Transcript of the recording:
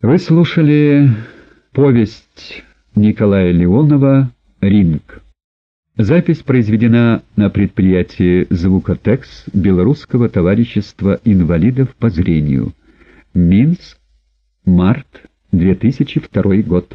Вы слушали повесть Николая Леонова «Ринг». Запись произведена на предприятии «Звукотекс» Белорусского товарищества инвалидов по зрению. Минск, март 2002 год.